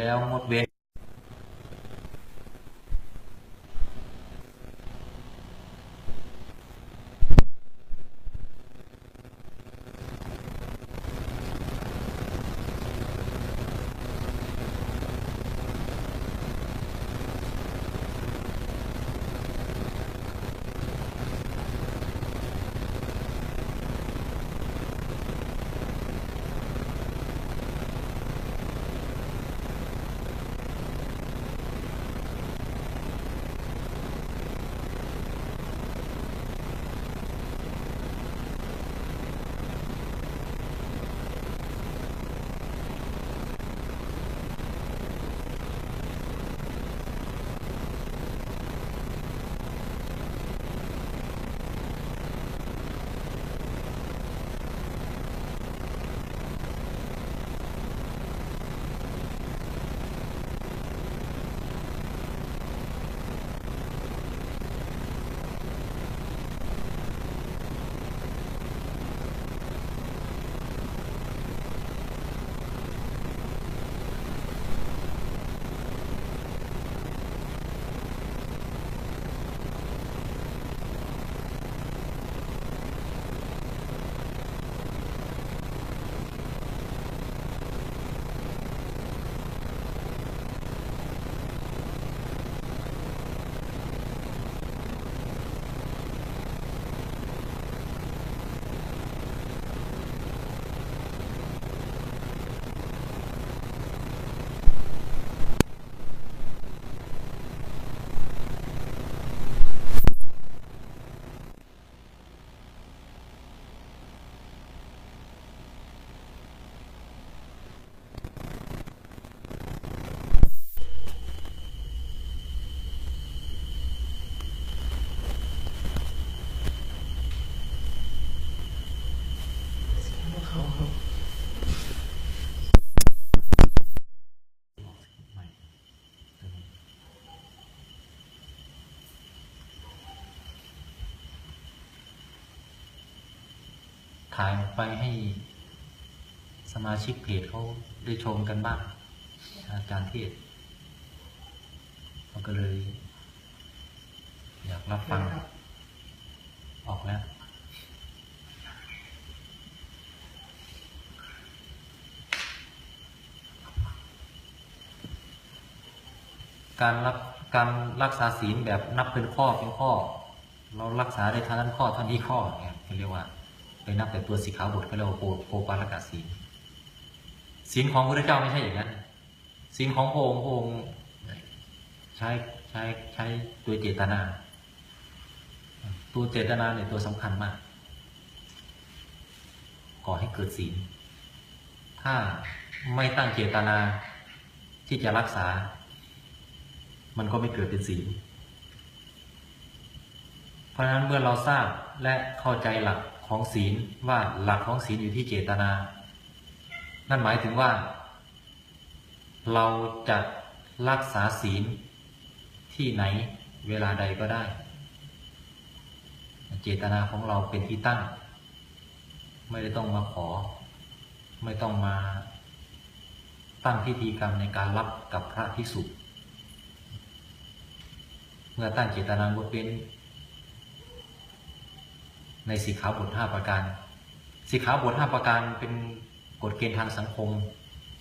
แล้ว ถ่ายออกไปให้สมาชิกเพจเขาได้ชมกันบ้างอาจารย์เทศเขาก็เลย อยากรับฟัง ออกแล้วการรักการรักษาศีลแบบนับเป็นข้อเป็นข้อ เรารักษาได้เท่านั้นข้อเท่านี้ข้อเนี่ยเรียกว่า ไปนับแต่ตัวสีขาวบทเขาเรียกว่าโปโปปาลกาศีลศีลของพระเจ้าไม่ใช่อย่างนั้นศีลของพระองค์พระองค์ใช้ใช้ใช้ตัวเจตนา ตัวเจตนาเนี่ยตัวสำคัญมาก ก่อให้เกิดศีลถ้าไม่ตั้งเจตนาที่จะรักษา มันก็ไม่เกิดเป็นศีลเพราะฉะนั้นเมื่อเราทราบและเข้าใจหลัก ของศีลว่าหลักของศีลอยู่ที่เจตนา นั่นหมายถึงว่า เราจะรักษาศีลที่ไหนเวลาใดก็ได้ เจตนาของเราเป็นที่ตั้ง ไม่ได้ต้องมาขอ ไม่ต้องมาตั้งพิธีกรรมในการรับกับพระภิกษุเมื่อตั้งเจตนางดเว้น ในสีขาวบทห้าประการสีขาวบทห้าประการเป็นกฎเกณฑ์ทางสังคม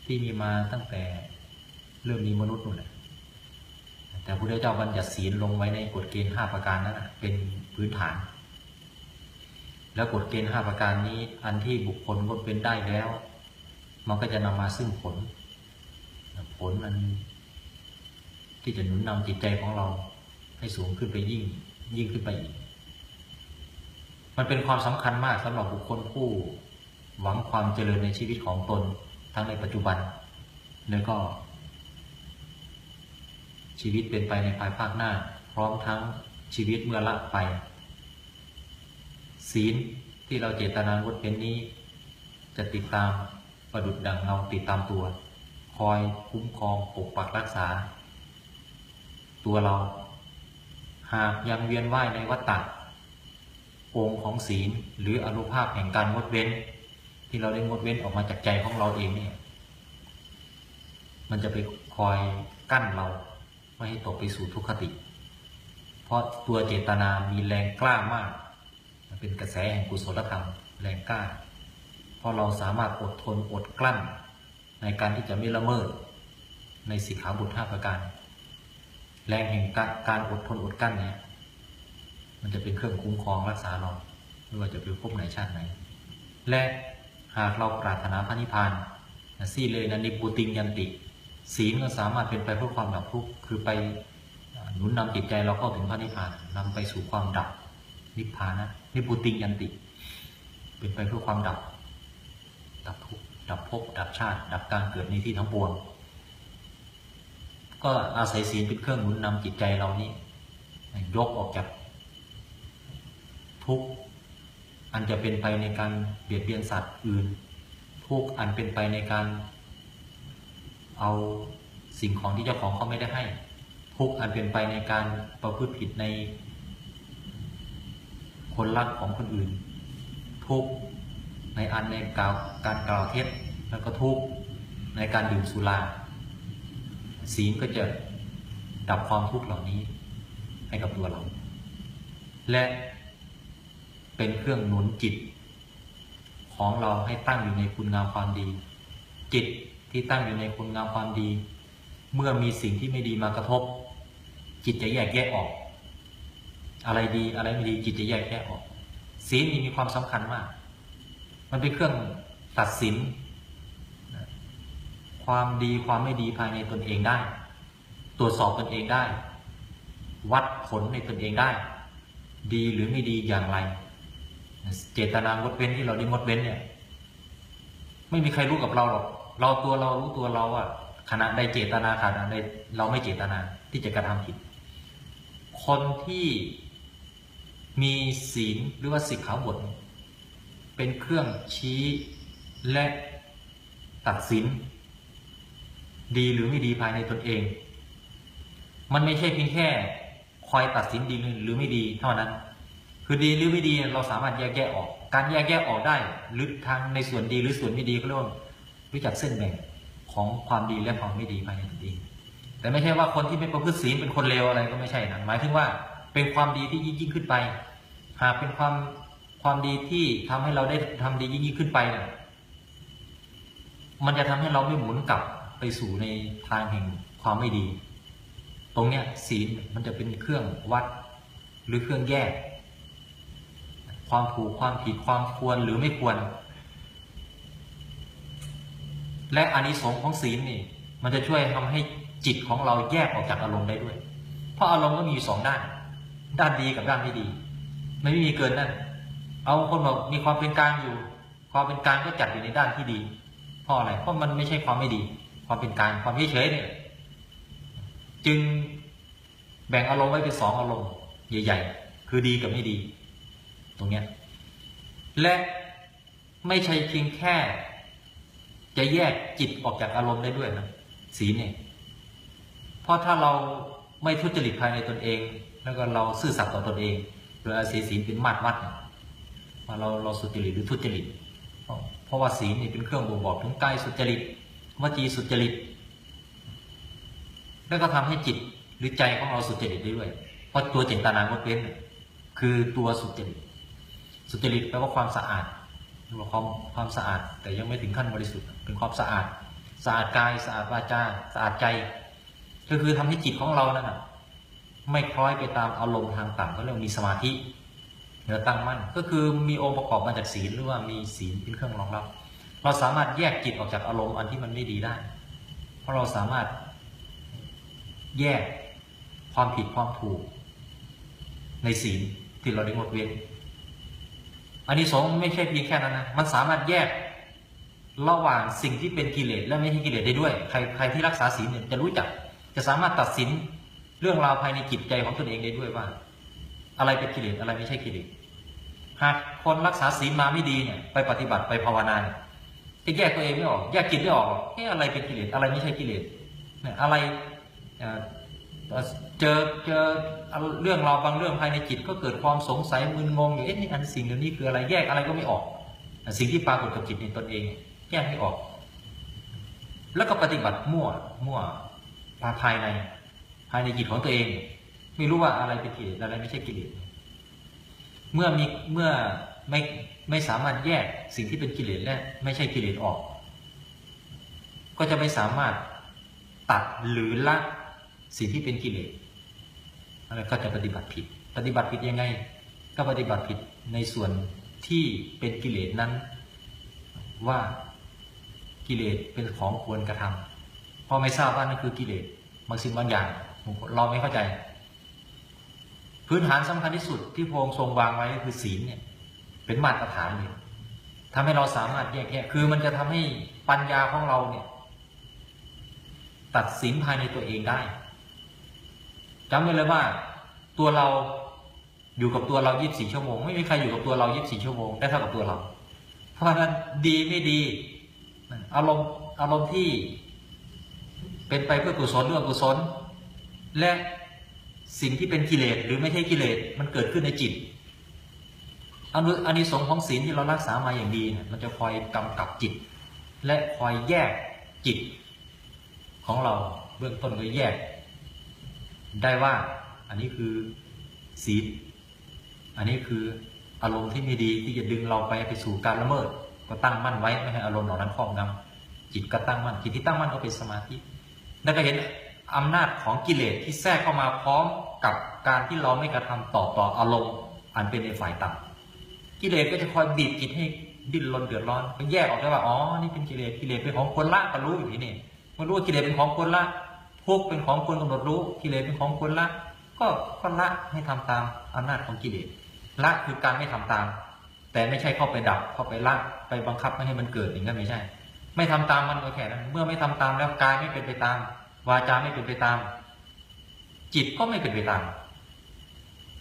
ที่มีมาตั้งแต่เริ่มมีมนุษย์นู่นแหละแต่พระพุทธเจ้าบัญญัติศีลลงไว้ในกฎเกณฑ์ห้าประการนั้นเป็นพื้นฐาน แล้วกฎเกณฑ์ห้าประการนี้อันที่บุคคลงดเว้นได้แล้ว มันก็จะนำมาซึ่งผล ผลมันที่จะหนุนนำจิตใจของเราให้สูงขึ้นไปยิ่งยิ่งขึ้นไปอีก มันเป็นความสำคัญมากสำหรับบุคคลผู้หวังความเจริญในชีวิตของตนทั้งในปัจจุบัน และก็ ชีวิตเป็นไปในภายภาคหน้า พร้อมทั้งชีวิตเมื่อละไป ศีลที่เราเจตนางดเป็นนี้ จะติดตามประดุดดังเงาติดตามตัว คอยคุ้มครองปกปักรักษา ตัวเรา หากยังเวียนว่ายในวัฏฏะ องค์ของศีล หรืออนุภาพแห่งการงดเว้น ที่เราได้งดเว้นออกมาจากใจของเราเองเนี่ยมันจะไปคอยกั้นเราไม่ให้ตกไปสู่ทุกขติ เพราะตัวเจตนามีแรงกล้ามาก มันเป็นกระแสแห่งกุศลธรรมแรงกล้า เพราะเราสามารถอดทนอดกลั้น ในการที่จะไม่ละเมิด ในสิกขาบทห้าประการ แรงแห่งการการอดทนอดกลั้นเนี่ย มันจะเป็นเครื่องคุ้มครองรักษาเราไม่ว่าจะเป็นภพไหนชาติไหน และหากเราปรารถนาพระนิพพานสี่เลยนะนิปุติงยันติ ศีลก็สามารถเป็นไปเพื่อความดับทุกข์คือไปหนุนนำจิตใจเราเข้าถึงพระนิพพานนำไปสู่ความดับนิพพานนะนิปุติงยันติ เป็นไปเพื่อความดับ ดับทุกข์ดับภพดับชาติ ดับการเกิดในที่ทั้งปวง ก็อาศัยศีลเป็นเครื่องหนุนนำจิตใจเรานี้ยกออกจาก ทุกข์อันจะเป็นไปในการเบียดเบียนสัตว์อื่น ทุกข์อันเป็นไปในการ เอาสิ่งของที่เจ้าของเขาไม่ได้ให้ ทุกข์อันเป็นไปในการประพฤติผิดใน คนรักของคนอื่น ทุกข์ในอันในกล่าวการกล่าวเท็จแล้วก็ทุกข์ในการดื่มสุราศีลก็จะดับความทุกข์เหล่านี้ให้กับตัวเรา และ เป็นเครื่องหนุนจิต ของเราให้ตั้งอยู่ในคุณงามความดี จิตที่ตั้งอยู่ในคุณงามความดี เมื่อมีสิ่งที่ไม่ดีมากระทบ จิตจะแยกแยะออก อะไรดีอะไรไม่ดีจิตจะแยกแยะออกศีลนี่มีความสำคัญมาก มันเป็นเครื่องตัดสิน ความดีความไม่ดีภายในตนเองได้ ตรวจสอบตนเองได้ วัดผลในตนเองได้ ดีหรือไม่ดีอย่างไร เจตนางดเว้นที่เราได้งดเว้นเนี่ย ไม่มีใครรู้กับเราหรอก เราตัวเรารู้ตัวเราอะขณะใดเจตนาขณะใดเราไม่เจตนาที่จะกระทำผิด คนที่มีศีลหรือว่าสิกขาบทเป็นเครื่องชี้และตัดสิน ดีหรือไม่ดีภายในตนเอง มันไม่ใช่เพียงแค่ คอยตัดสินดีหรือไม่ดีเท่านั้น คือดีหรือไม่ดีเราสามารถแยกแยะออก การแยกแยะออกได้หรือทางในส่วนดีหรือส่วนไม่ดีก็เรียกว่ารู้จักเส้นแบ่งของความดีและความไม่ดีภายในตนเองแต่ไม่ใช่ว่าคนที่ไม่ประพฤติศีลเป็นคนเลวอะไรก็ไม่ใช่นะหมายถึงว่าเป็นความดีที่ยิ่งยิ่งขึ้นไป หากเป็นความความดีที่ทำให้เราได้ทำดียิ่งยิ่งขึ้นไปเนี่ยมันจะทำให้เราไม่หมุนกลับไปสู่ในทางแห่งความไม่ดี ตรงเนี้ยศีลมันจะเป็นเครื่องวัดหรือเครื่องแยก ความถูกความผิดความควรหรือไม่ควร และอานิสงส์ของศีลนี่ มันจะช่วยทำให้จิตของเราแยกออกจากอารมณ์ได้ด้วย เพราะอารมณ์ก็มีอยู่สองด้าน ด้านดีกับด้านไม่ดี ไม่มีเกินนั่นเอาคนบอกมีความเป็นกลางอยู่ ความเป็นกลางก็จัดอยู่ในด้านที่ดี เพราะอะไร เพราะมันไม่ใช่ความไม่ดี ความเป็นกลางความเฉยๆเนี่ย จึงแบ่งอารมณ์ไว้เป็นสองอารมณ์ใหญ่ ๆ คือดีกับไม่ดี ตรงเนี้ยและไม่ใช่เพียงแค่ จะแยกจิตออกจากอารมณ์ได้ด้วยนะศีลเนี่ยเพราะถ้าเราไม่ทุจริตภายในตนเอง แล้วก็เราซื่อสัตย์ต่อตนเองโดยอาศัยศีลเป็นมาตรวัดเนี่ยว่าเราเราสุจริตหรือทุจริต เพราะว่าศีลนี่เป็นเครื่องบ่งบอกถึงกายสุจริตวจีสุจริต แล้วก็ทำให้จิตหรือใจของเราสุจริตได้ด้วย เพราะตัวเจตนางดเว้นคือตัวสุจริต สุจริตแปลว่าความสะอาดหรือว่าความความสะอาด แต่ยังไม่ถึงขั้นบริสุทธิ์ เป็นความสะอาด สะอาดกายสะอาดวาจาสะอาดใจ ก็คือทำให้จิตของเรานั่นนะไม่คล้อยไปตามอารมณ์ทางต่างก็เรียกมีสมาธิเหนือตั้งมั่นก็คือมีองค์ประกอบมาจากศีลหรือว่ามีศีลเป็นเครื่องรองรับ เราสามารถแยกจิตออกจากอารมณ์อันที่มันไม่ดีได้ เพราะเราสามารถแยกความผิดความถูก ในศีลที่เราได้งดเว้น อันนี้สองไม่ใช่เพียงแค่นั้นนะ มันสามารถแยกระหว่างสิ่งที่เป็นกิเลสและไม่ใช่กิเลสได้ด้วย ใครใครที่รักษาศีลเนี่ยจะรู้จัก จะสามารถตัดสินเรื่องราวภายในจิตใจของตนเองได้ด้วยว่า อะไรเป็นกิเลสอะไรไม่ใช่กิเลส หากคนรักษาศีลมาไม่ดีเนี่ยไปปฏิบัติไปภาวนาเนี่ยจะแยกตัวเองไม่ออก แยกจิตไม่ออกเอ๊ะอะไรเป็นกิเลสอะไรไม่ใช่กิเลสเนี่ยอะไร เจอเจอเรื่องราวบางเรื่องภายในจิต ก็เกิดความสงสัยมึนงงอยู่เอ๊ะนี่อันสิ่งเหล่านี้คืออะไรแยกอะไรก็ไม่ออก สิ่งที่ปรากฏกับจิตในตนเอง แยกไม่ออก แล้วก็ปฏิบัติมั่วมั่วภายใน ภายในจิตของตัวเอง ไม่รู้ว่าอะไรเป็นกิเลสอะไรไม่ใช่กิเลสเมื่อมีเมื่อไม่ไม่สามารถแยกสิ่งที่เป็นกิเลสและไม่ใช่กิเลสออก ก็จะไม่สามารถตัดหรือละ สิ่งที่เป็นกิเลสอะไรก็จะปฏิบัติผิด ปฏิบัติผิดยังไง ก็ปฏิบัติผิดในส่วนที่เป็นกิเลสนั้น ว่ากิเลสเป็นของควรกระทำพอไม่ทราบว่านั่นคือกิเลสบางสิ่งบางอย่างเราไม่เข้าใจ พื้นฐานสำคัญที่สุดที่พระองค์ทรงวางไว้ก็คือศีลเนี่ยเป็นมาตรฐานเลยทำให้เราสามารถแยกแยะคือมันจะทำให้ปัญญาของเราเนี่ย ตัดสินภายในตัวเองได้ จำไว้เลยว่า ตัวเราอยู่กับตัวเรา 24 ชั่วโมง ไม่มีใครอยู่กับตัวเรา 24 ชั่วโมงได้เท่ากับตัวเรา เพราะฉะนั้นดีไม่ดี อารมณ์อารมณ์ที่ เป็นไปเพื่อกุศลหรืออกุศล และสิ่งที่เป็นกิเลสหรือไม่ใช่กิเลสมันเกิดขึ้นในจิตอนุอนิสงส์ของศีลที่เรารักษามาอย่างดีเนี่ยมันจะคอยกำกับจิต และคอยแยกจิต ของเราเบื้องต้นก็แยก ได้ว่าอันนี้คือศีลอันนี้คืออารมณ์ที่ไม่ดีที่จะดึงเราไปไปสู่การละเมิด ก็ตั้งมั่นไว้ไม่ให้อารมณ์เหล่านั้นครอบงำจิตก็ตั้งมั่นจิตที่ตั้งมั่นก็เป็นสมาธิแล้วก็เห็นอำนาจของกิเลสที่แทรกเข้ามาพร้อมกับการที่เราไม่กระทำต่อต่ออารมณ์ อันเป็นในฝ่ายต่ำกิเลสก็จะคอยบีบจิตให้ดิ้นรนเดือดร้อนก็แยกออกได้ว่าอ๋อนี่เป็นกิเลสกิเลสเป็นของคนละก็รู้อยู่นี่มันรู้ว่ากิเลสเป็นของคนละ ทุกเป็นของคนกำหนดรู้กิเลสเป็นของคนละ ก็ก็ละให้ทำตามอำนาจของกิเลสละคือการไม่ทำตาม แต่ไม่ใช่เข้าไปดับเข้าไปละไปบังคับไม่ให้มันเกิดอย่างนั้นไม่ใช่ ไม่ทำตามมันก็แค่นั้นเมื่อไม่ทำตามแล้วกายไม่เป็นไปตาม วาจาไม่เป็นไปตาม จิตก็ไม่เป็นไปตาม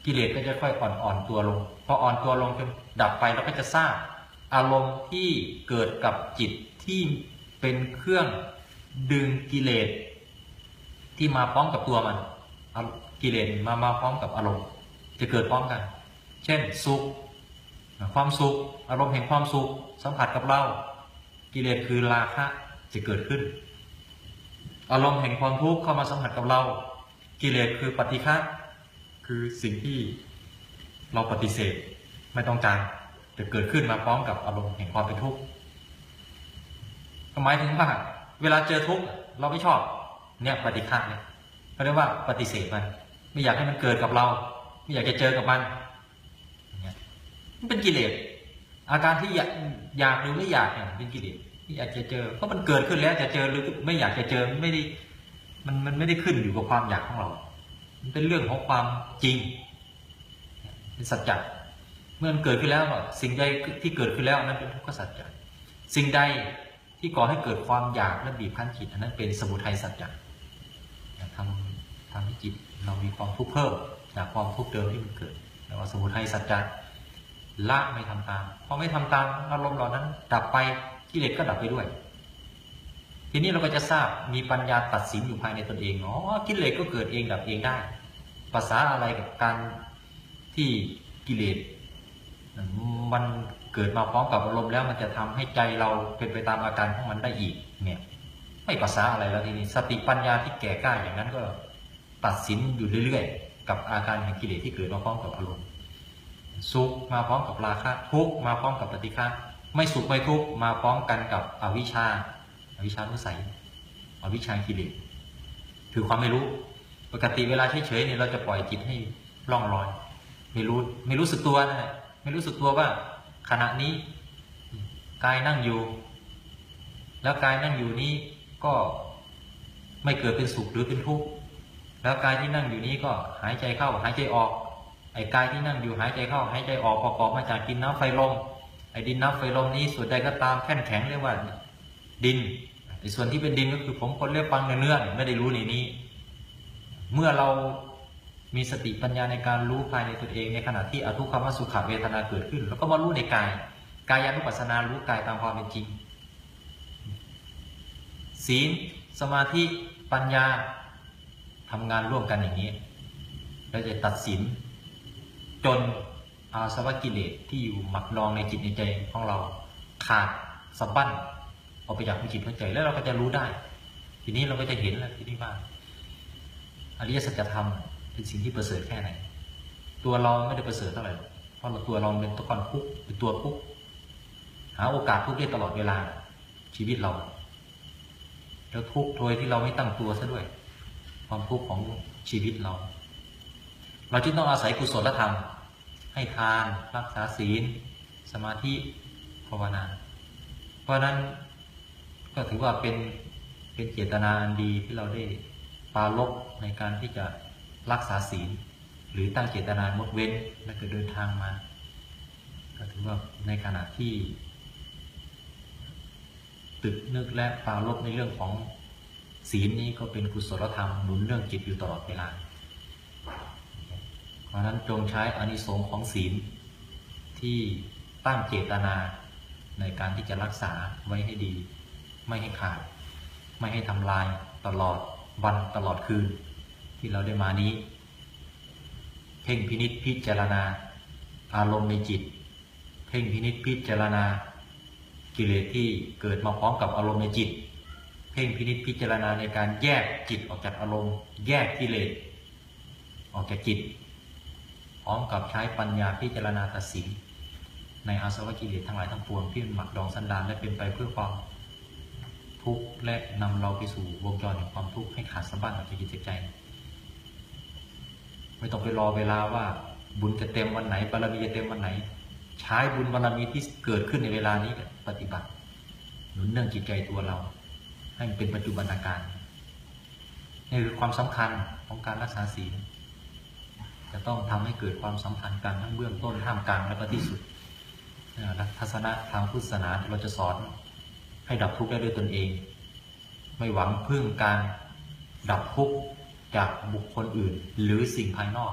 กิเลสก็จะค่อยอ่อนอ่อนตัวลง พออ่อนตัวลงจนดับไปเราก็จะทราบอารมณ์ที่เกิดกับจิตที่เป็นเครื่องดึงกิเลส ที่มาพร้อมกับตัวมันกิเลสมามาพร้อมกับอารมณ์ จะเกิดพร้อมกัน เช่นสุข ความสุข อารมณ์แห่งความสุข สัมผัสกับเรา กิเลสคือราคะจะเกิดขึ้น อารมณ์แห่งความทุกข์เข้ามาสัมผัสกับเรา กิเลสคือปฏิฆะคือสิ่งที่เราปฏิเสธไม่ต้องการจะเกิดขึ้นมาพร้อมกับอารมณ์แห่งความเป็นทุกข์หมายถึงว่าเวลาเจอทุกข์เราไม่ชอบ เนี่ยปฏิฆะเนี่ยเขาเรียกว่าปฏิเสธมัน ไม่อยากให้มันเกิดกับเรา ไม่อยากจะเจอกับมันเนี่ยมันเป็นกิเลสอาการที่อยากอยากหรือไม่อยากเนี่ยเป็นกิเลสที่อยากจะเจอเพราะมันเกิดขึ้นแล้วจะเจอหรือไม่อยากจะเจอไม่ได้มันมันไม่ได้ขึ้นอยู่กับความอยากของเรา มันเป็นเรื่องของความจริง เป็นสัจจะเมื่อมันเกิดขึ้นแล้วสิ่งใดที่เกิดขึ้นแล้วนั้นเป็นทุกขสัจจะสิ่งใดที่ก่อให้เกิดความอยากและบีบคั้นจิตนั้นเป็นสมุทัยสัจจะ ทำทำให้จิตเรามีความทุกข์เพิ่มจากความทุกข์เดิมที่มันเกิดแต่ว่าสมุทัยสัจจะละไม่ทำตามพอไม่ทำตามอารมณ์เหล่านั้น ดับไปกิเลสก็ดับไปด้วย ทีนี้เราก็จะทราบมีปัญญาตัดสินอยู่ภายในตนเองอ๋อกิเลสก็เกิดเองดับเองได้ ภาษาอะไรกับการที่กิเลสมันเกิดมาพร้อมกับอารมณ์แล้วมันจะทำให้ใจเราเป็นไปตามอาการของมันได้อีกเนี่ย ไม่ภาษาอะไรแล้วทีนี้ สติปัญญาที่แก่กล้าอย่างนั้นก็ตัดสินอยู่เรื่อยๆ กับอาการแห่งกิเลสที่เกิดมาพร้อมกับอารมณ์สุขมาพร้อมกับราคะทุกมาพร้อมกับปฏิฆะไม่สุขไม่ทุกมาพร้อมกันกับอวิชชาอวิชชานุสัยอวิชชากิเลสคือความไม่รู้ ปกติเวลาเฉยๆเนี่ยเราจะปล่อยจิตให้ล่องลอย ไม่รู้ไม่รู้สึกตัวนะไม่รู้สึกตัวว่า ขณะนี้กายนั่งอยู่ แล้วกายนั่งอยู่นี้ ก็ไม่เกิดเป็นสุขหรือเป็นทุกข์แล้วกายที่นั่งอยู่นี้ก็หายใจเข้าหายใจออกไอ้กายที่นั่งอยู่หายใจเข้าหายใจออกประกอบมาจากดินน้ำไฟลมไอ้ดินน้ำไฟลมนี้ส่วนใดก็ตามแข็งแข็งเรียกว่า ดินไอ้ส่วนที่เป็นดินก็คือผมคนเรียกฟังเนื้อไม่ได้รู้ในนี้ เมื่อเรามีสติปัญญาในการรู้ภายในตัวเองในขณะที่อทุกขมสุขเวทนาเกิดขึ้น แล้วก็มารู้ในกาย กายานุปัสสนารู้กายตามความเป็นจริง ศีลสมาธิปัญญาทำงานร่วมกันอย่างนี้ เราจะตัดสิน จนอาสวะกิเลสที่อยู่หมักดองในจิตในใจของเราขาดสะบั้นออกไปจากจิตหัวใจแล้วเราก็จะรู้ได้ ทีนี้เราก็จะเห็นแล้วทีนี้ว่าอริยสัจธรรมเป็นสิ่งที่ประเสริฐแค่ไหน ตัวเราไม่ได้ประเสริฐเท่าไหร่เพราะาตัวเราเป็นตัวกอนคุกเป็นตัวคุกหาโอกาสทุกได้ตลอดเวลาชีวิตเรา แล้วทุกข์โดยที่เราไม่ตั้งตัวซะด้วย ความทุกข์ของชีวิตเรา เราจึงต้องอาศัยกุศลธรรม ให้ทานรักษาศีล สมาธิภาวนา เพราะนั้นก็ถือว่าเป็นเป็นเจตนาอันดีที่เราได้ปาลบในการที่จะรักษาศีล หรือตั้งเจตนางดเว้นและก็เดินทางมา ก็ถือว่าในขณะที่ ตึกนึกและปราลบในเรื่องของศีลนี้ก็เป็นกุศลธรรมหนุนเรื่องจิตอยู่ตลอดเวลา เพราะฉะนั้นจงใช้อานิสงส์ของศีลที่ตั้งเจตนาในการที่จะรักษาไว้ให้ดี ไม่ให้ขาด ไม่ให้ทำลายตลอดวันตลอดคืน ที่เราได้มานี้ เพ่งพินิษพิจารณา อารมณ์ในจิต เพ่งพินิษพิจารณา กิเลสที่เกิดมาพร้อมกับอารมณ์ในจิต เพ่งพินิษพิจารณาในการแยกจิตออกจากอารมณ์ แยกกิเลสออกจากจิต พร้อมกับใช้ปัญญาพิจารณาตัดสิน ในอาสวะกิเลสทั้งหลายทั้งปวงที่มันหมักดองสันดานและเป็นไปเพื่อความทุกข์และนำเราไปสู่วงจรแห่งความทุกข์ให้ขาดสะบั้นออกจากจิตจากใจ ไม่ต้องไปรอเวลาว่าบุญจะเต็มวันไหนบารมีจะเต็มวันไหน ใช้บุญบารมีที่เกิดขึ้นในเวลานี้ปฏิบัติ หนุนเนื่องจิตใจตัวเรา ให้มันเป็นปัจจุบันอาการนี่คือความสำคัญของการรักษาศีลจะต้องทำให้เกิดความสัมพันธ์กันทั้งเบื้องต้นท่ามกลางและก็ที่สุดลักษณะทางพุทธศาสนาเราจะสอนให้ดับทุกข์ได้ด้วยตนเอง ไม่หวังพึ่งการดับทุกข์จากบุคคลอื่น หรือสิ่งภายนอก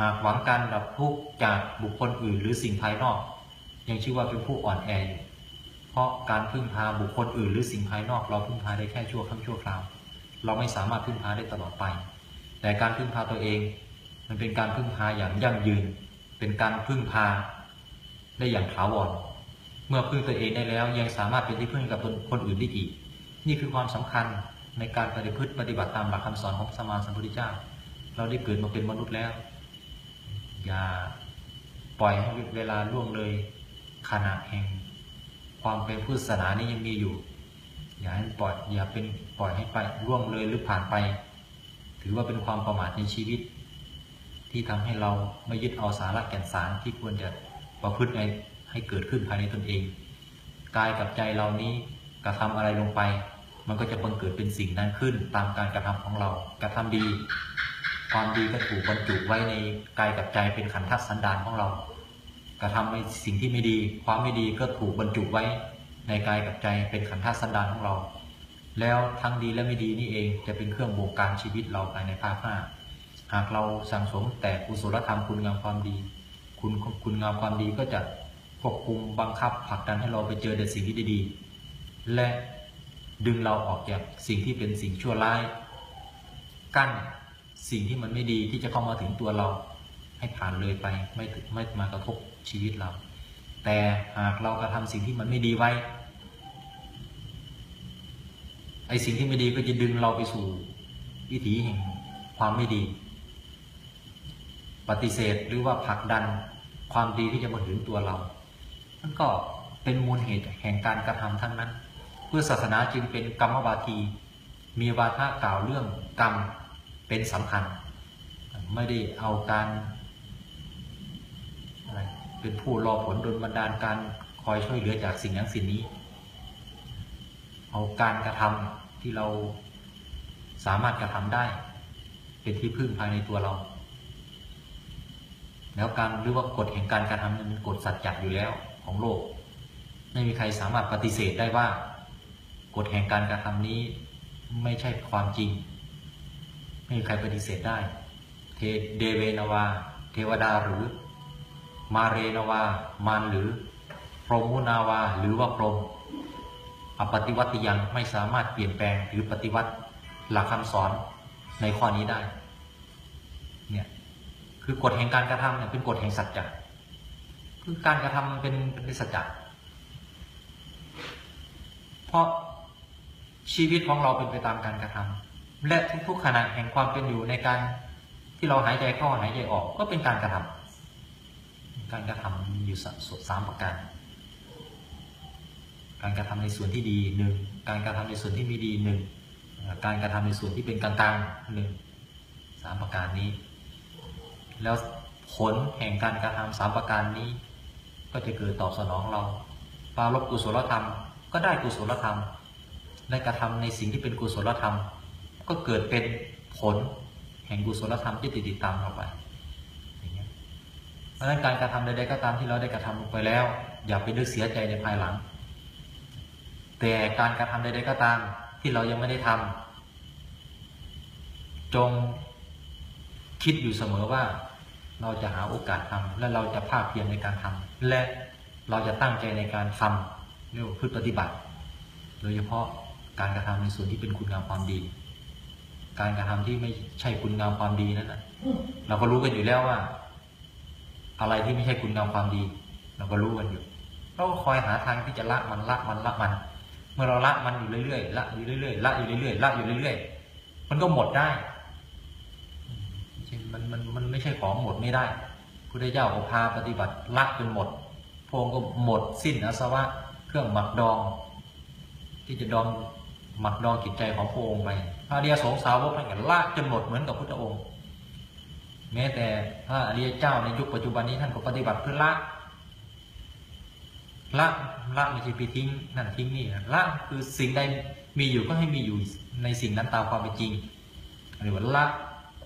หากหวังการดับทุกข์จากบุคคลอื่น หรือสิ่งภายนอก ยังชื่อว่าเป็นผู้อ่อนแออยู่เพราะการพึ่งพาบุคคลอื่น หรือสิ่งภายนอก เราพึ่งพาได้แค่ชั่วครั้งชั่วคราว เราไม่สามารถพึ่งพาได้ตลอดไป แต่การพึ่งพาตัวเอง มันเป็นการพึ่งพาอย่างยั่งยืน เป็นการพึ่งพาได้อย่างถาวรเมื่อพึ่งตัวเองได้แล้วยังสามารถเป็นที่พึ่งกับคนอื่นได้อีก นี่คือความสำคัญในการปฏิพฤติปฏิบัติตามหลักคำสอนของสมมาสัมพุทธเจ้า เราได้เกิดมาเป็นมนุษย์แล้ว อย่าปล่อยให้เวลาล่วงเลยขณะแห่ง ความเป็นพุทธศาสนานี้ยังมีอยู่ อย่าให้ปล่อยอย่าเป็นปล่อยให้ไปล่วงเลยหรือผ่านไป ถือว่าเป็นความประมาทในชีวิต ที่ทำให้เราไม่ยึดเอาสาระแก่นสารที่ควรจะประพฤติให้เกิดขึ้นภายในตนเองกายกับใจเรานี้กระทำอะไรลงไป มันก็จะบังเกิดเป็นสิ่งนั้นขึ้นตามการกระทำของเรากระทำดี ความดีก็ถูกบรรจุไว้ในกายกับใจเป็นขันธ์สันดานของเรา กระทำในสิ่งที่ไม่ดี ความไม่ดีก็ถูกบรรจุไว้ในกายกับใจเป็นขันธ์สันดานของเรา แล้วทั้งดีและไม่ดีนี่เองจะเป็นเครื่องบงการชีวิตเราภายในภาคหน้าหากเราสั่งสมแต่กุศลธรรมคุณงามความดี คุณคุณงามความดีก็จะควบคุมบังคับผลักดันให้เราไปเจอแต่สิ่งที่ดีและดึงเราออกจากสิ่งที่เป็นสิ่งชั่วร้าย กั้น สิ่งที่มันไม่ดีที่จะเข้ามาถึงตัวเรา ให้ผ่านเลยไปไม่ถึงไม่มากระทบชีวิตเรา แต่หากเรากระทำสิ่งที่มันไม่ดีไว้ไอสิ่งที่ไม่ดีก็จะดึงเราไปสู่วิถีแห่งความไม่ดี ปฏิเสธหรือว่าผลักดันความดีที่จะมาถึงตัวเรานั่นก็เป็นมูลเหตุแห่งการกระทำทั้งนั้น เพื่อศาสนาจึงเป็นกรรมวาที มีวาทะกล่าวเรื่องกรรม เป็นสำคัญ ไม่ได้เอาการอะไรเป็นผู้รอผลโดลบันดาลการคอยช่วยเหลือจากสิ่งนั้นสิ่งนี้ เอาการกระทำที่เราสามารถกระทำได้ เป็นที่พึ่งภายในตัวเรา แล้วการหรือว่ากฎแห่งการกระทำนั้นเป็นกฎสัจจะอยู่แล้วของโลก ไม่มีใครสามารถปฏิเสธได้ว่ากฎแห่งการกระทำนี้ไม่ใช่ความจริง ไม่มีใครปฏิเสธได้ เทเดเวนาวา เทวดาหรือ มาเรนาวา มารหรือ พรหมุนาวา หรือว่าพรหมอปฏิวัติยังไม่สามารถเปลี่ยนแปลงหรือปฏิวัติหลักคำสอนในข้อนี้ได้ เนี่ย คือกฎแห่งการกระทำเนี่ยเป็นกฎแห่งสัจจะคือการกระทำมันเป็นเป็นสัจจะเพราะชีวิตของเราเป็นไปตามการกระทำ และทุกๆขณะแห่งความเป็นอยู่ในการที่เราหายใจเข้าหายใจออกก็เป็นการกระทำการกระทำมีอยู่สามประการ การกระทำในส่วนที่ดีหนึ่งการกระทำในส่วนที่ไม่ดีหนึ่งการกระทำในส่วนที่เป็นกลางๆหนึ่งสามประการนี้ แล้วผลแห่งการกระทำสามประการนี้ ก็จะเกิดตอบสนองเราปารบกุศลธรรม ก็ได้กุศลธรรม ได้กระทำในสิ่งที่เป็นกุศลธรรม ก็เกิดเป็นผลแห่งกุศลธรรมที่ติดติดตามเราไปเพราะฉะนั้นการกระทำใดๆก็ตามที่เราได้กระทำลงไปแล้ว อย่าไปนึกเสียใจในภายหลัง แต่การกระทำใดๆก็ตามที่เรายังไม่ได้ทำจงคิดอยู่เสมอว่าเราจะหาโอกาสทำและเราจะภาคเพียรในการทำและเราจะตั้งใจในการทำเรียกว่าพฤติปฏิบัติ โดยเฉพาะการกระทำในส่วนที่เป็นคุณงามความดี การกระทำที่ไม่ใช่คุณงามความดีนั้นนะเราก็รู้กันอยู่แล้วว่า อะไรที่ไม่ใช่คุณงามความดี เราก็รู้กันอยู่เราก็คอยหาทางที่จะละมันละมันละมัน เมื่อเราละมันอยู่เรื่อยๆละอยู่เรื่อยๆละอยู่เรื่อยๆละอยู่เรื่อยๆมันก็หมดได้มันมันมันไม่ใช่ของหมดไม่ได้พุทธเจ้าก็พาปฏิบัติละจนหมดพงก็หมดสิ้นอาสวะเครื่องหมักดอง ที่จะดองหมักดองจิตใจของพระองค์ไป พระอริยสงสาวกท่านก็ละจนหมดเหมือนกับพุทธองค์ แม้แต่พระอริยเจ้าในยุคปัจจุบันนี้ท่านก็ปฏิบัติเพื่อละละละไม่ใช่ไปทิ้งนั่นทิ้งนี่ละคือสิ่งใดมีอยู่ก็ให้มีอยู่ในสิ่งนั้นตามความเป็นจริงหรือว่าละ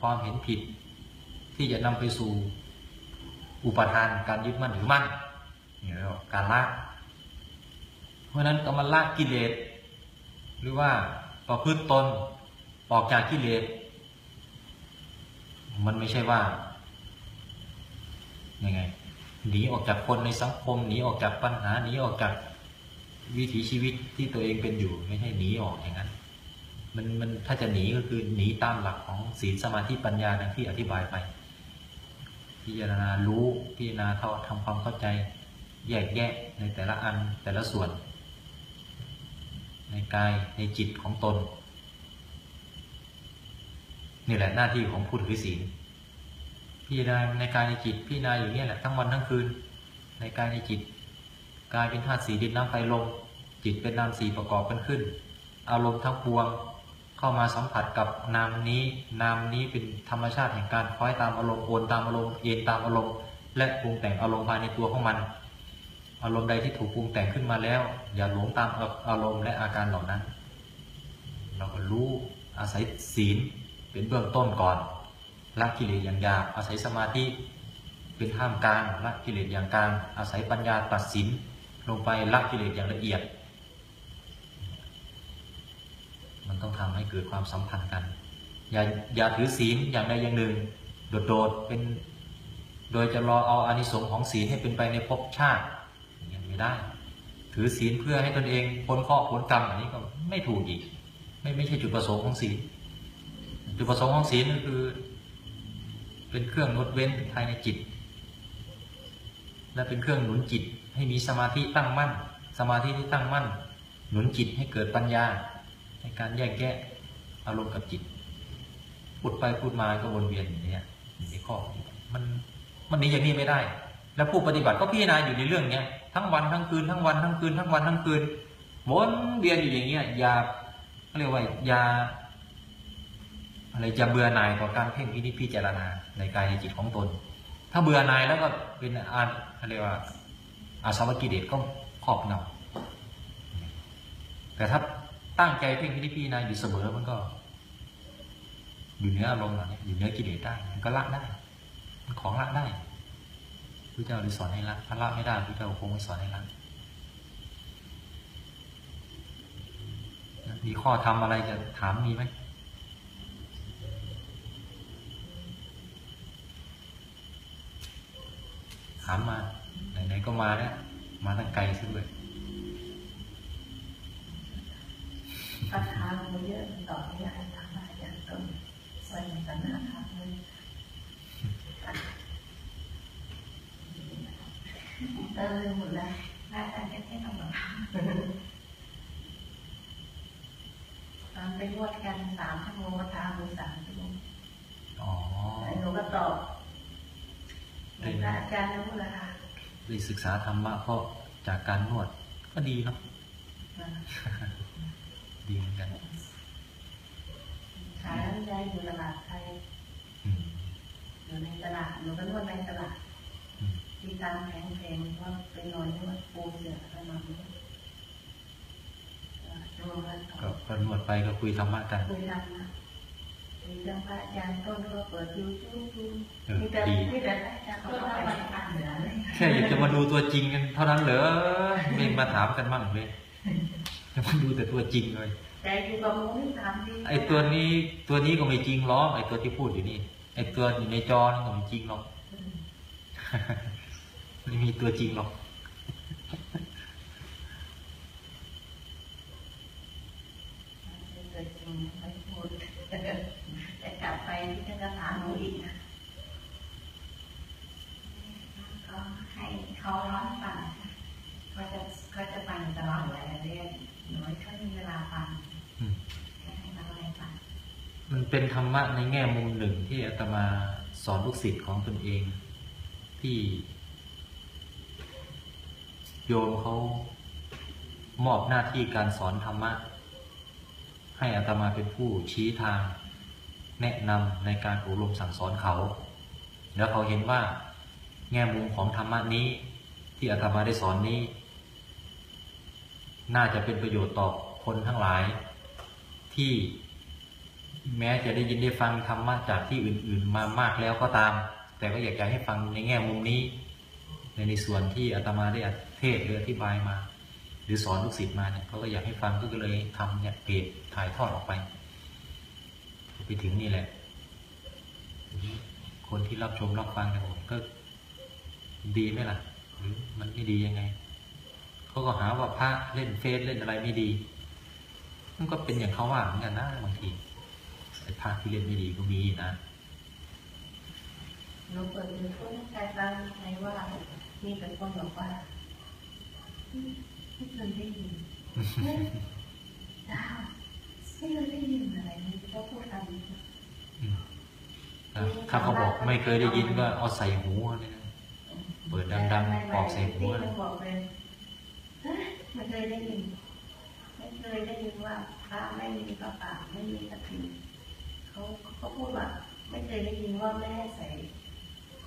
ความเห็นผิด ที่จะนำไปสู่อุปทานการยึดมั่นถือมั่นนี่เรียกว่าการละเพราะฉะนั้นก็มาละกิเลสหรือว่าประพฤติตน ออกจากกิเลสมันไม่ใช่ว่ายังไงหนีออกจากคนในสังคมหนีออกจากปัญหาหนีออกจากวิถีชีวิตที่ตัวเองเป็นอยู่ไม่ใช่หนีออกอย่างนั้น มันมันถ้าจะหนีก็คือหนีตามหลักของศีลสมาธิปัญญาดังที่อธิบายไป พิจารณารู้พิจารณาเท่าทำความเข้าใจ แยกแยะในแต่ละอันแต่ละส่วน ในกายในจิตของตน นี่แหละหน้าที่ของผู้ถือศีลพิจารณาในกายในจิตพิจารณาอยู่เนี่ยแหละทั้งวันทั้งคืน ในกายในจิตกายเป็นธาตุสีดินน้ำไฟลมจิตเป็นนามสีประกอบกันขึ้น อารมณ์ทั้งปวงเข้ามาสัมผัสกับนามนี้ นามนี้เป็นธรรมชาติแห่งการคล้อยตามอารมณ์โอนตามอารมณ์เย็นตามอารมณ์ และปรุงแต่งอารมณ์ภายในตัวของมัน อารมณ์ใดที่ถูกปรุงแต่งขึ้นมาแล้ว อย่าหลงตามอารมณ์และอาการเหล่านั้น เราก็รู้อาศัยศีล เป็นเบื้องต้นก่อนละกิเลสอย่างยาอาศัยสมาธิเป็นท่ามกลางละกิเลสอย่างกลาง อาศัยปัญญาตัดสิน ลงไปละกิเลสอย่างละเอียด มันต้องทำให้เกิดความสัมพันธ์กัน อย่าอย่าถือศีลอย่างใดอย่างหนึ่ง โดดๆเป็นโดยจะรอเอาอานิสงส์ของศีลให้เป็นไปในภพชาติอย่างไม่ได้ ถือศีลเพื่อให้ตนเองพ้นข้อพ้นกรรมอันนี้ก็ไม่ถูกอีก ไม่ไม่ใช่จุดประสงค์ของศีล จุดประสงค์ของศีลก็คือ เป็นเครื่องงดเว้นภายในจิต และเป็นเครื่องหนุนจิตให้มีสมาธิตั้งมั่น สมาธิที่ตั้งมั่น หนุนจิตให้เกิดปัญญา ในการแยกแยะอารมณ์กับจิตพูดไปพูดมาก็วนเวียนอย่างนี้อยู่ในข้อมันมันนี้อย่างนี้ไม่ได้ แล้วผู้ปฏิบัติก็พิจารณาอยู่ในเรื่องเนี้ยทั้งวันทั้งคืนทั้งวันทั้งคืนทั้งวันทั้งคืนวนเวียนอยู่อย่างเงี้ยอย่าเขาเรียกว่าอย่า อะไรจะเบื่อหน่ายต่อการเพ่งพินิจพิจารณาในกายในจิตของตน ถ้าเบื่อหน่ายแล้วก็เป็นอาเรียกว่าอาสวะกิเลสก็ครอบงำแต่ถ้าตั้งใจเพ่งพินิจพิจารณาอยู่เสมอมันก็อยู่เหนืออารมณ์เหล่านี้อยู่เหนือกิเลสได้มันก็ละได้ มันของละได้พระเจ้าเลยสอนให้ละถ้าละไม่ได้พระเจ้าคงไม่สอนให้ละมีข้อทำอะไรจะถามมีไหม ถามมาไหนๆก็มาแล้วมาตั้งไกลซะด้วยปัญหาเราเยอะต่อไม่ได้ทำได้อย่างต้นใส่กันหน้าทางเลยเออหมดเลยพระอาจารย์จะให้ทำแบบอ่าำไปนวดกันสามชั่วโมงก็ทำดูสามชั่วโมงอ๋อไอ้หนูก็ตอบ เหมือนพระอาจารย์รู้ละค่ะได้ศึกษาธรรมะเพราะจากการนวดก็ดีเนาะอ่าดีเหมือนกันขายน้ำยาอยู่ตลาดไทยอืมอยู่ในตลาดหนูก็นวดในตลาดอืมที่ตามแผงเพลงว่าไปนอนนวดปูเสือไปนอนนวดเอ่อดูมันก็ก็นวดไปก็คุยธรรมะกันคุยกันนะ คุยเรื่องพระอาจารย์ต้นก็เปิดยูทูบดูเออมีแต่ดีมีแต่พระอาจารย์เขาเข้าไปอ่านเหนือเลยแค่อยากจะมาดูตัวจริงกันเท่านั้นเหรอไม่มาถามกันบ้างเลยจะมาดูแต่ตัวจริงเลยใจอยู่กับมึงนี่ทำดีไอตัวนี้ตัวนี้ก็ไม่จริงหรอกไอตัวที่พูดอยู่นี่ไอตัวอยู่ในจอนี่ก็ไม่จริงหรอกอืมไม่มีตัวจริงหรอก เกิดจริงไม่พูดแต่กลับไปที่จะถามหนูอีกนะ ก็ให้เขาร้องฟังค่ะก็จะก็จะฟังตลอดเวลาเรียนน้อยเขามีเวลาฟัง อืม ให้มาอะไรฟัง มัน เป็นธรรมะในแง่มุมหนึ่งที่อาตมาสอนลูกศิษย์ของตนเองที่โยมเขามอบหน้าที่การสอนธรรมะ ให้อาตมาเป็นผู้ชี้ทาง แนะนำในการอบรมสั่งสอนเขา แล้วเขาเห็นว่า แง่มุมของธรรมะนี้ ที่อาตมาได้สอนนี้ น่าจะเป็นประโยชน์ต่อคนทั้งหลาย ที่ แม้จะได้ยินได้ฟังธรรมะจากที่อื่น ๆ มามากแล้วก็ตาม แต่ก็อยากจะให้ฟังในแง่มุมนี้ ในในส่วนที่อาตมาได้เทศหรืออธิบายมา หรือสอนลูกศิษย์มาเนี่ยเขาก็อยากให้ฟังก็เลยทำเนี่ยเพจถ่ายทอดออกไป ไปถึงนี่แหละ คนที่รับชมรับฟังกันก็ดีไหมล่ะหรือมันไม่ดียังไงเขาก็หาว่าพระเล่นเฟซเล่นอะไรไม่ดี มันก็เป็นอย่างเขาว่าเหมือนกันนะบางที ไอ้พระที่เล่นไม่ดีก็มีนะหนูเปิดยูทูบใจฟังใครว่า มีแต่คนบอกว่าอืมไม่เคยได้ยินเฮ้ยดาวไม่เคยได้ยินอะไรนี่เขาพูดอะไรนะอืมอะถ้าเขาบอกไม่เคยได้ยินก็เอาใส่หูเลยนะเปิดดังๆบอกใส่หูที่นะมันบอกเลยเฮ้ยไม่เคยได้ยิน ไม่เคยได้ยินว่าพระไม่มีกระปากไม่มีกระถิ่น เขาเขาพูดว่าไม่เคยได้ยินว่าแม่ใส่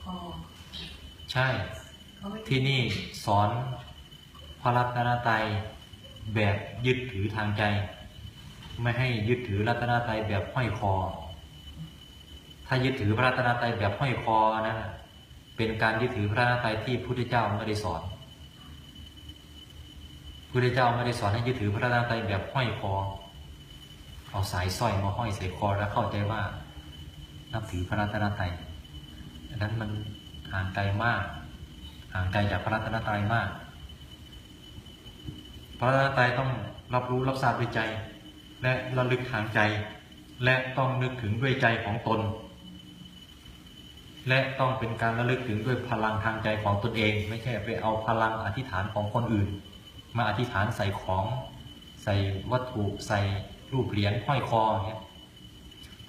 คอใช่ เขาไม่ที่นี่สอนพระรัตนตรัยแบบยึดถือทางใจ ไม่ให้ยึดถือรัตนตรัยแบบห้อยคอ ถ้ายึดถือพระรัตนตรัยแบบห้อยคอนะั้นน่ะเป็นการยึดถือพระรัตนตรัยที่พระพุทธเจ้าไม่ได้สอนพระพุทธเจ้าไม่ได้สอนให้ยึดถือพระรัตนตรัยแบบห้อยคอ เอาสายสร้อยมาห้อยใส่คอแล้วเข้าใจว่า นับถือพระรัตนตรัยอันนั้นมันห่างไกลมาก ห่างไกลจากพระรัตนตรัยมาก พระรัตนตรัยต้องรับรู้รับทราบด้วยใจ และระลึกทางใจ และต้องนึกถึงด้วยใจของตน และต้องเป็นการระลึกถึงด้วยพลังทางใจของตนเอง ไม่ใช่ไปเอาพลังอธิษฐานของคนอื่น มาอธิษฐานใส่ของ ใส่วัตถุใส่ รูปเหรียญห้อยคอเงี้ย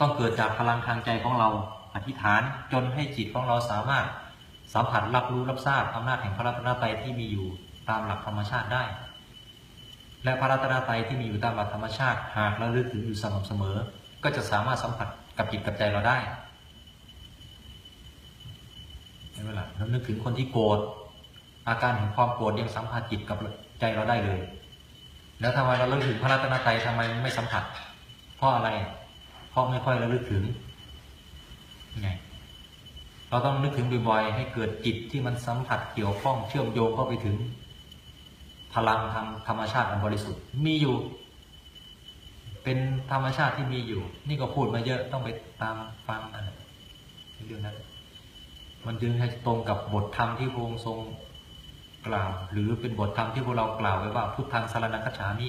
ต้องเกิดจากพลังทางใจของเราอธิษฐานจนให้จิตของเราสามารถสัมผัสรับรู้รับทราบอำนาจแห่งพระรัตนตรัยที่มีอยู่ตามหลักธรรมชาติได้ และพระรัตนตรัยที่มีอยู่ตามหลักธรรมชาติหากระลึกถึงอยู่สม่ำเสมอ ก็จะสามารถสัมผัสกับจิตกับใจเราได้เห็นไหมล่ะเรานึกถึงคนที่โกรธอาการแห่งความโกรธยังสัมผัสจิตกับใจเราได้เลย แล้วทำไมเราระลึกถึงพระรัตนตรัยทำไมไม่สัมผัส เพราะอะไร เพราะไม่ค่อยเระลึกถึงไงเราต้องนึกถึงบ่อยๆ ให้เกิดจิตที่มันสัมผัสเกี่ยวข้องเชื่อมโยงเข้าไปถึง พลังทางธรรมชาติอันบริสุทธิ์มีอยู่ เป็นธรรมชาติที่มีอยู่ นี่ก็พูดมาเยอะต้องไปตามฟังนะเรื่องนั้น มันจึงให้ตรงกับบทธรรมที่พระองค์ทรง กล่าว หรือเป็นบทธรรมที่พวกเรากล่าวไว้ว่าพุทธังสารนังคฉามิ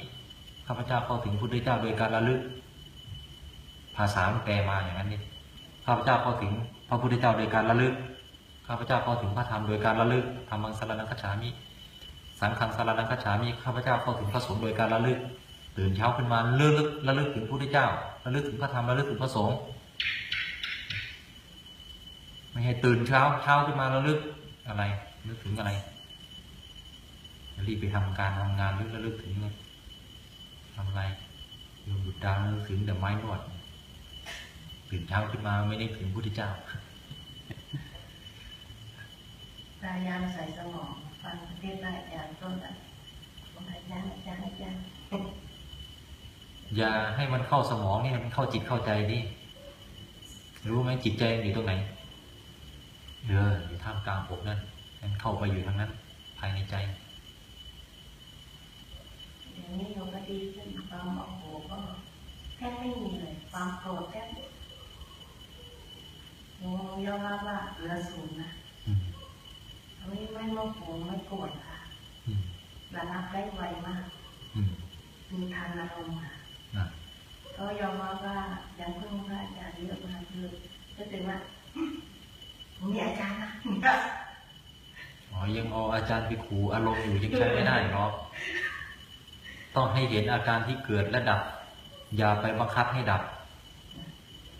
ข้าพเจ้าเข้าถึงพุทธเจ้าโดยการระลึก ภาษามันแปลมาอย่างนั้นนี่ข้าพเจ้าเข้าถึงพระพุทธเจ้าโดยการระลึกข้าพเจ้าเข้าถึงพระธรรมโดยการระลึกธรรมังสารนังคฉามิสังฆังสารนังคฉามิข้าพเจ้าเข้าถึงพระสงฆ์โดยการระลึกตื่นเช้าขึ้นมาระลึกระลึกถึงพระพุทธเจ้าระลึกถึงพระธรรมระลึกถึงพระสงฆ์ไม่ให้ตื่นเช้าเช้าขึ้นมาระลึกอะไรระลึกถึงอะไร รีบไปทำการทำงานหรือระลึกถึงทำอะไรอยู่หยุดดาวระลึกถึงแต่ไม้นวดตื่นเช้าขึ้นมาไม่ได้ถึงพระพุทธเจ้าตายานใส่สมองฟังเทศได้อาจารย์ต้นอะอาจารย์อาจารย์อาจารย์อย่าให้มันเข้าสมองนี่มันเข้าจิตเข้าใจดิรู้ไหมจิตใจมันอยู่ตรงไหนเอออยู่ท่ามกลางอกนั่นมันเข้าไปอยู่ทางนั้น ภายในใจเดี๋ยวนี้เราก็ดีขึ้นความโมโหก็แทบไม่มีเลยความโกรธแทบหนูยอมรับว่าเหลือศูนย์นะอืมไม่ไม่โมโหไม่โกรธค่ะอืมระงับได้ไวมากอืมมีทันอารมณ์ค่ะอะก็ยอมรับว่ายังพึ่งพระอาจารย์เยอะมากคือก็ถึงว่ามีอาจารย์นะอ๋อยังเอาอาจารย์ไปขู่อารมณ์อยู่ยังใช้ไม่ได้หรอก ต้องให้เห็นอาการที่เกิดและดับ อย่าไปบังคับให้ดับ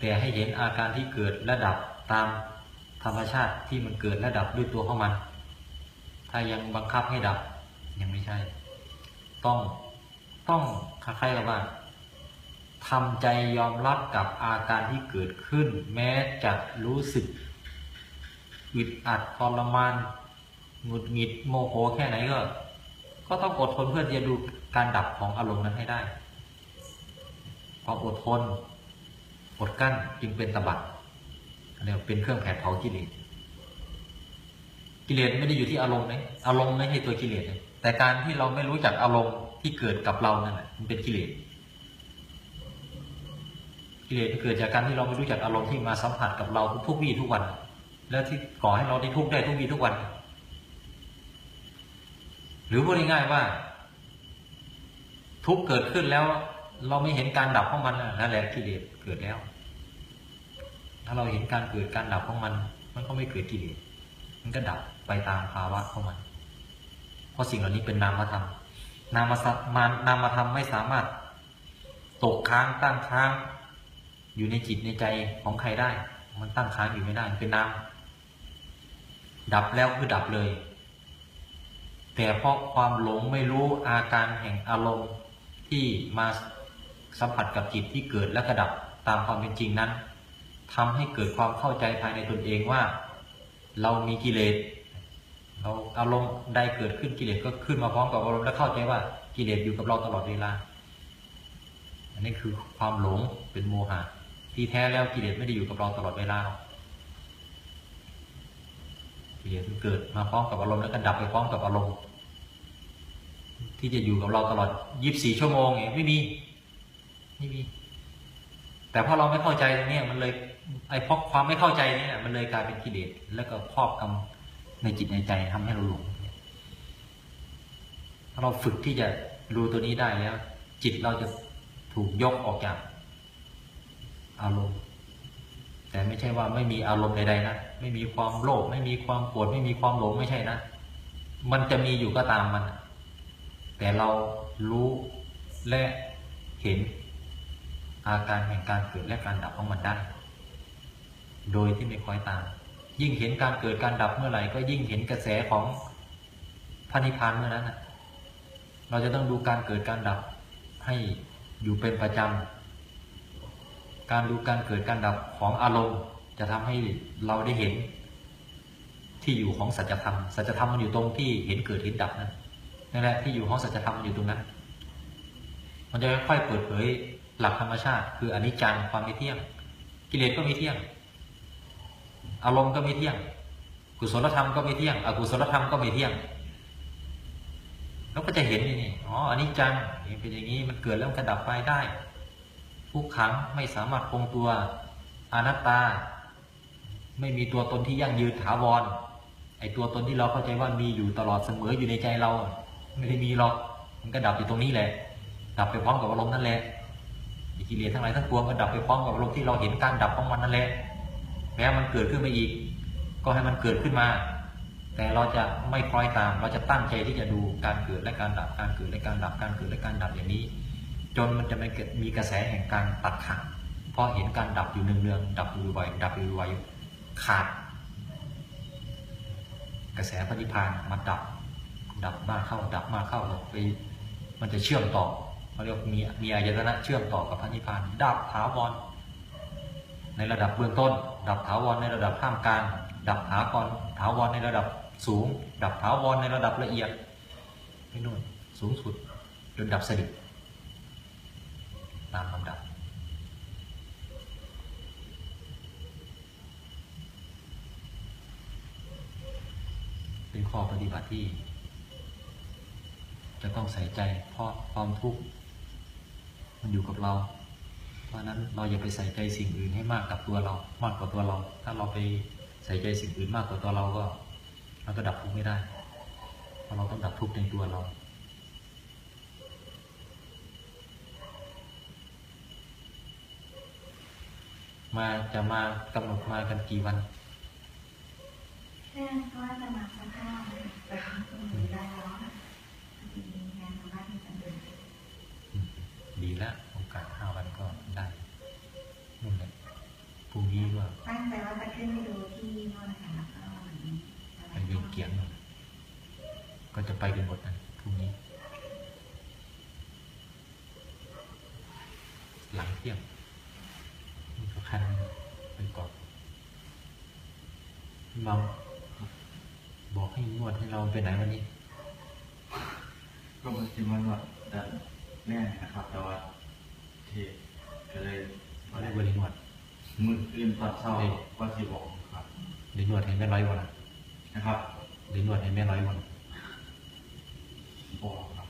แต่ให้เห็นอาการที่เกิดและดับตามธรรมชาติที่มันเกิดและดับด้วยตัวของมัน ถ้ายังบังคับให้ดับ ยังไม่ใช่ ต้องต้องคล้ายๆกับว่าทำใจยอมรับกับอาการที่เกิดขึ้น แม้จะรู้สึกอึดอัดทรมานหงุดหงิดโมโหแค่ไหนก็ ก็ต้องอดทนเพื่อจะดู การดับของอารมณ์นั้นให้ได้ความอดทนอดกั้นจึงเป็นตบะเรียกว่าเป็นเครื่องแผดเผากิเลสกิเลสไม่ได้อยู่ที่อารมณ์นะอารมณ์ไม่ใช่ตัวกิเลสแต่การที่เราไม่รู้จักอารมณ์ที่เกิดกับเรานั่นแหละมันเป็นกิเลสกิเลสเกิดจากการที่เราไม่รู้จักอารมณ์ที่มาสัมผัสกับเราทุกวี่ทุกวัน แล้วที่ก่อให้เราได้ทุกข์ได้ทุกวี่ทุกวัน หรือพูดง่ายๆว่า ทุกเกิดขึ้นแล้ว เราไม่เห็นการดับของมันนั่นแหละกิเลสเกิดแล้ว ถ้าเราเห็นการเกิดการดับของมัน มันก็ไม่เกิดกิเลสมันก็ดับไปตามภาวะของมัน เพราะสิ่งเหล่านี้เป็นนามธรรมนามสัมานนามธรรมไม่สามารถ ตกค้างตั้งค้าง อยู่ในจิตในใจของใครได้ มันตั้งค้างอยู่ไม่ได้เป็นนามดับแล้วคือดับเลย แต่เพราะความหลงไม่รู้อาการแห่งอารมณ์ ที่มาสัมผัสกับจิตที่เกิดและกระดับตามความเป็นจริงนั้นทำให้เกิดความเข้าใจภายในตนเองว่า เรามีกิเลสเราอารมณ์ใดเกิดขึ้นกิเลสก็ขึ้นมาพร้อมกับอารมณ์และเข้าใจว่ากิเลสอยู่กับเราตลอดเวลา อันนี้คือความหลงเป็นโมหะที่แท้แล้วกิเลสไม่ได้อยู่กับเราตลอดเวลากกิเลสมันเกิดมาพร้อมกับอารมณ์แล้วก็ดับไปพร้อมกับอารมณ์ ที่จะอยู่กับเราตลอด 24 ชั่วโมงเนี่ยไม่มีไม่มี แต่พอเราไม่เข้าใจตรงนี้มันเลยไอ้เพราะความไม่เข้าใจเนี่ยมันเลยกลายเป็นกิเลสแล้วก็ครอบกำในจิตในใจทำให้เราหลงถ้าเราฝึกที่จะรู้ตัวนี้ได้แล้ว จิตเราจะถูกยกออกจากอารมณ์ แต่ไม่ใช่ว่าไม่มีอารมณ์ใดๆนะไม่มีความโลภไม่มีความโกรธไม่มีความหลงไม่ใช่นะมันจะมีอยู่ก็ตามมัน แต่เรารู้และเห็นอาการแห่งการเกิดและการดับของมันได้ โดยที่ไม่คอยตาม ยิ่งเห็นการเกิดการดับเมื่อไหร่ก็ยิ่งเห็นกระแสของพระนิพพานเมื่อนั้นนะเราจะต้องดูการเกิดการดับให้อยู่เป็นประจำ การดูการเกิดการดับของอารมณ์ จะทำให้เราได้เห็นที่อยู่ของสัจธรรม สัจธรรมมันอยู่ตรงที่เห็นเกิดเห็นดับนั่น นั่นแหละที่อยู่ของสัจธรรมอยู่ตรงนั้น มันจะค่อยๆเปิดเผยหลักธรรมชาติ คืออนิจจังความไม่เที่ยง กิเลสก็ไม่เที่ยง อารมณ์ก็ไม่เที่ยง กุศลธรรมก็ไม่เที่ยง อกุศลธรรมก็ไม่เที่ยงแล้วก็จะเห็นนี่นี่อ๋ออนิจจังนี่เป็นอย่างนี้มันเกิดแล้วมันก็ดับไปได้ทุกขังไม่สามารถคงตัวอนัตตา ไม่มีตัวตนที่ยั่งยืนถาวรไอตัวตนที่เราเข้าใจว่ามีอยู่ตลอดเสมออยู่ในใจเรา ไม่ได้มีหรอก มันก็ดับอยู่ตรงนี้แหละ ดับไปพร้อมกับอารมณ์นั่นแหละอิกิเลสทั้งหลายทั้งปวงก็ดับไปพร้อมกับอารมณ์ที่เราเห็นการดับของมันนั่นแหละแม้มันเกิดขึ้นมาอีก ก็ให้มันเกิดขึ้นมา แต่เราจะไม่คล้อยตาม เราจะตั้งใจที่จะดูการเกิดและการดับ การเกิดและการดับ การเกิดและการดับอย่างนี้ จนมันจะไม่เกิดมีกระแสแห่งการตัดขาดเพราะเห็นการดับอยู่เนืองๆ ดับอยู่บ่อยดับอยู่บ่อยขาด กระแสพระนิพานมันดับ ดับมากเข้า ดับมากเข้าไปมันจะเชื่อมต่อเขาเรียกมีมีอายตนะเชื่อมต่อกับพระนิพพาน ดับถาวรในระดับเบื้องต้น ดับถาวรในระดับท่ามกลางดับถาวรถาวรในระดับสูง ดับถาวรในระดับละเอียดไปนู่นสูงสุดจนดับสนิทตามลำดับเป็นข้อปฏิบัติที่ จะต้องใส่ใจ เพราะความทุกข์มันอยู่กับเรา เพราะฉะนั้นเราอย่าไปใส่ใจสิ่งอื่นให้มากกับตัวเรา มากกว่าตัวเรา ถ้าเราไปใส่ใจสิ่งอื่นมากกว่าตัวเราก็ เราก็ดับทุกข์ไม่ได้ เพราะเราต้องดับทุกข์ในตัวเรามาจะมากำหนดมากันกี่วันแค่ว่าจะมาสักห้าวันแต่ว่าตรงนี้ได้แล้วนะมีงานทำบ้านที่จะเดิน อืม ดีล้วโอกาสห้าวันก็ได้นู่นแหละพรุ่งนี้ก็ตั้งใจว่าจะขึ้นไปดูที่โน่นนะคะแล้วก็เหมือนอะไปเวียนเกียงนู่นก็จะไปกันหมดนะพรุ่งนี้ หลังเที่ยงนี่ก็คันไปก่อนเราบอกให้นวดให้เราไปไหนวันนี้ ก็มันจริมันว่าแต่ แน่นะครับ แต่ว่าที่ก็เลยเราเรียกว่าเรียนนวดมืออื่นตอนเช้าว่าสิบอกครับเรียนนวดให้แม่ร้อยวันนะนะครับเรียนนวดให้แม่ร้อยวันบอกครับ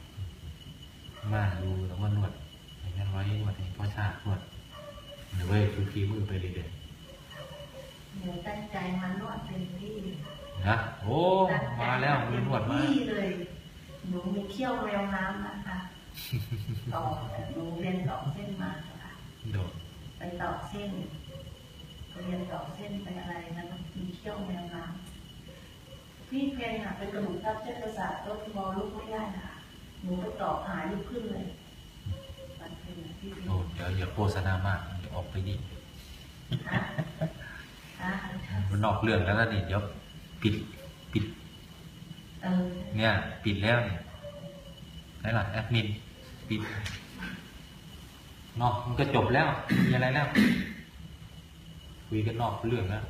มาดูแล้วว่านวดให้แม่ร้อยนวดให้พ่อชาตินวดเดี๋ยวเว้ยคือฟีมือไปเรื่อยหนูตั้งใจมานวดเป็นที่ๆนะโอ้มาแล้วมือนวดมาที่เลยหนูมีเขี้ยวแมวน้ำนะคะ ต่อหนูเรียนต่อเส้นมาค่ะโดดไปต่อเส้นเรียนต่อเส้นไปอะไรแล้วมันมีเขี้ยวแมวน้ำพี่เพนอะเป็นกระดูกทับเส้นประสาทก็มอลุกไม่ได้นะคะหนูไปต่อหายลุกขึ้นเลยมันเป็นอะพี่เพนโดดเดี๋ยวอย่าโฆษณามากเดี๋ยวออกไปดิฮะฮะมันนอกเรื่องแล้วนะนี่เดี๋ยวปิดปิดเออเนี่ย ปิดแล้วเนี่ยไหนล่ะแอดมิน ปิดเนาะมันก็จบแล้วมีอะไรแล้วคุยกันนอกเรื่องแล้ว